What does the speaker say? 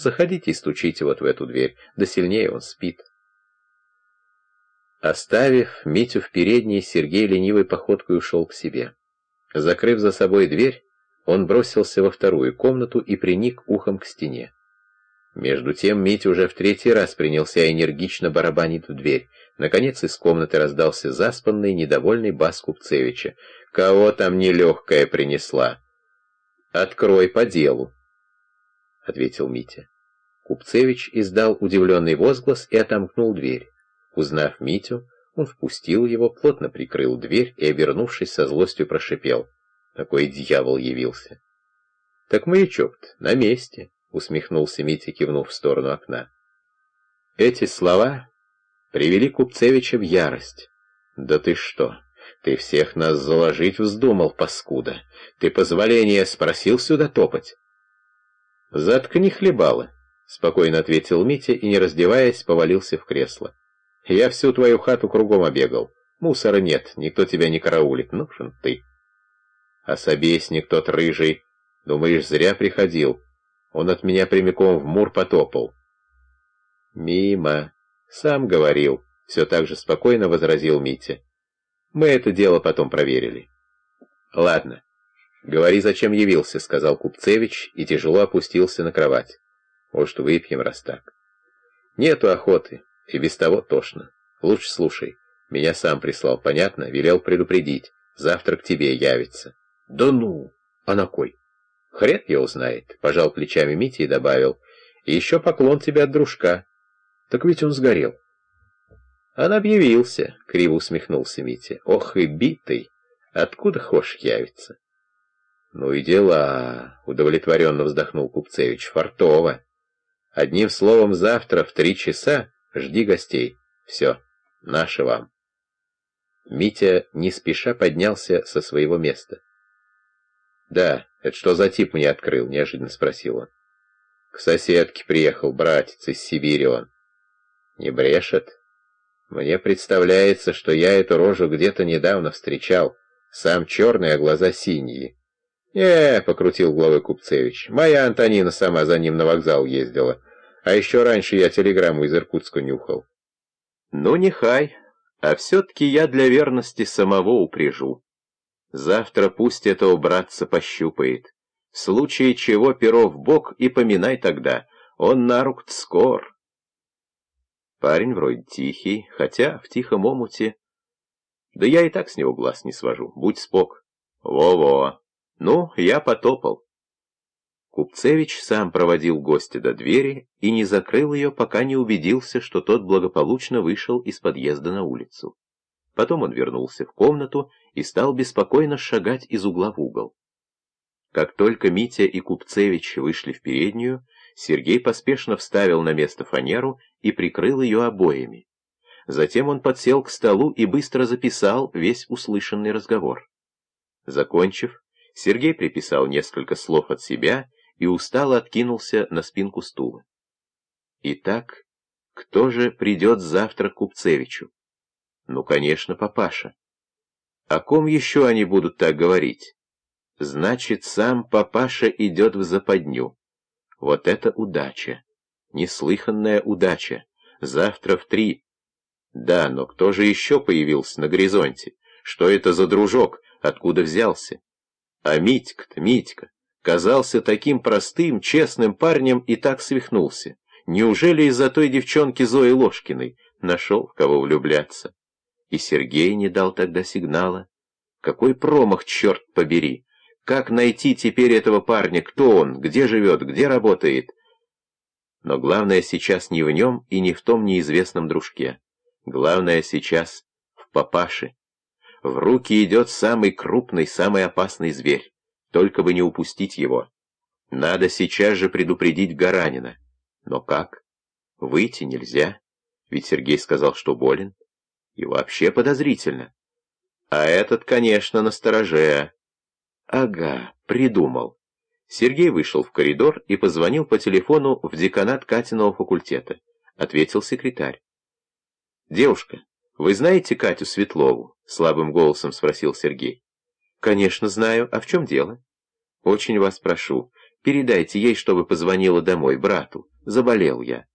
Заходите и стучите вот в эту дверь, да сильнее он спит. Оставив Митю в передней, Сергей ленивой походкой ушел к себе. Закрыв за собой дверь, он бросился во вторую комнату и приник ухом к стене. Между тем Митя уже в третий раз принялся энергично барабанить в дверь. Наконец из комнаты раздался заспанный, недовольный бас Купцевича. «Кого там нелегкая принесла?» «Открой по делу», — ответил Митя. Купцевич издал удивленный возглас и отомкнул дверь. Узнав Митю, он впустил его, плотно прикрыл дверь и, обернувшись со злостью, прошипел. Такой дьявол явился. «Так маячок-то на месте», — усмехнулся Митя, кивнув в сторону окна. Эти слова привели Купцевича в ярость. «Да ты что? Ты всех нас заложить вздумал, паскуда! Ты позволение спросил сюда топать?» «Заткни хлебало», — спокойно ответил Митя и, не раздеваясь, повалился в кресло. «Я всю твою хату кругом обегал. Мусора нет, никто тебя не караулит. Нужен ты». «А собесник тот рыжий, думаешь, зря приходил?» Он от меня прямиком в мур потопал. «Мимо. Сам говорил», — все так же спокойно возразил Митя. «Мы это дело потом проверили». «Ладно. Говори, зачем явился», — сказал Купцевич и тяжело опустился на кровать. «Может, выпьем, раз так». «Нету охоты, и без того тошно. Лучше слушай. Меня сам прислал, понятно? Велел предупредить. Завтра к тебе явится». «Да ну! А на кой?» Хрен его знает, пожал плечами Митя и добавил. И еще поклон тебе от дружка. Так ведь он сгорел. Он объявился, криво усмехнулся Митя. Ох и битый, откуда хошь явится? Ну и дела, удовлетворенно вздохнул Купцевич, фартово. Одним словом, завтра в три часа жди гостей. Все, наше вам. Митя не спеша поднялся со своего места. «Да, это что за тип мне открыл?» — неожиданно спросил он. «К соседке приехал братец из Сибири он». «Не брешет?» «Мне представляется, что я эту рожу где-то недавно встречал. Сам черный, а глаза синие». «Не», — покрутил головой Купцевич, — «моя Антонина сама за ним на вокзал ездила. А еще раньше я телеграмму из Иркутска нюхал». «Ну, нехай, а все-таки я для верности самого упряжу». Завтра пусть этого братца пощупает. В случае чего перо в бок и поминай тогда. Он на рук скор. Парень вроде тихий, хотя в тихом омуте... Да я и так с него глаз не свожу, будь спок. Во-во. Ну, я потопал. Купцевич сам проводил гостя до двери и не закрыл ее, пока не убедился, что тот благополучно вышел из подъезда на улицу. Потом он вернулся в комнату и стал беспокойно шагать из угла в угол. Как только Митя и Купцевич вышли в переднюю, Сергей поспешно вставил на место фанеру и прикрыл ее обоями. Затем он подсел к столу и быстро записал весь услышанный разговор. Закончив, Сергей приписал несколько слов от себя и устало откинулся на спинку стула. Итак, кто же придет завтра к Купцевичу? Ну, конечно, папаша. О ком еще они будут так говорить? Значит, сам папаша идет в западню. Вот это удача. Неслыханная удача. Завтра в три. Да, но кто же еще появился на горизонте? Что это за дружок? Откуда взялся? А Митька-то, Митька, казался таким простым, честным парнем и так свихнулся. Неужели из-за той девчонки Зои Ложкиной нашел в кого влюбляться? И Сергей не дал тогда сигнала. Какой промах, черт побери! Как найти теперь этого парня? Кто он? Где живет? Где работает? Но главное сейчас не в нем и не в том неизвестном дружке. Главное сейчас в папаше. В руки идет самый крупный, самый опасный зверь. Только бы не упустить его. Надо сейчас же предупредить Гаранина. Но как? Выйти нельзя. Ведь Сергей сказал, что болен. И вообще подозрительно. А этот, конечно, настороже. Ага, придумал. Сергей вышел в коридор и позвонил по телефону в деканат Катиного факультета. Ответил секретарь. «Девушка, вы знаете Катю Светлову?» — слабым голосом спросил Сергей. «Конечно знаю. А в чем дело?» «Очень вас прошу, передайте ей, чтобы позвонила домой, брату. Заболел я.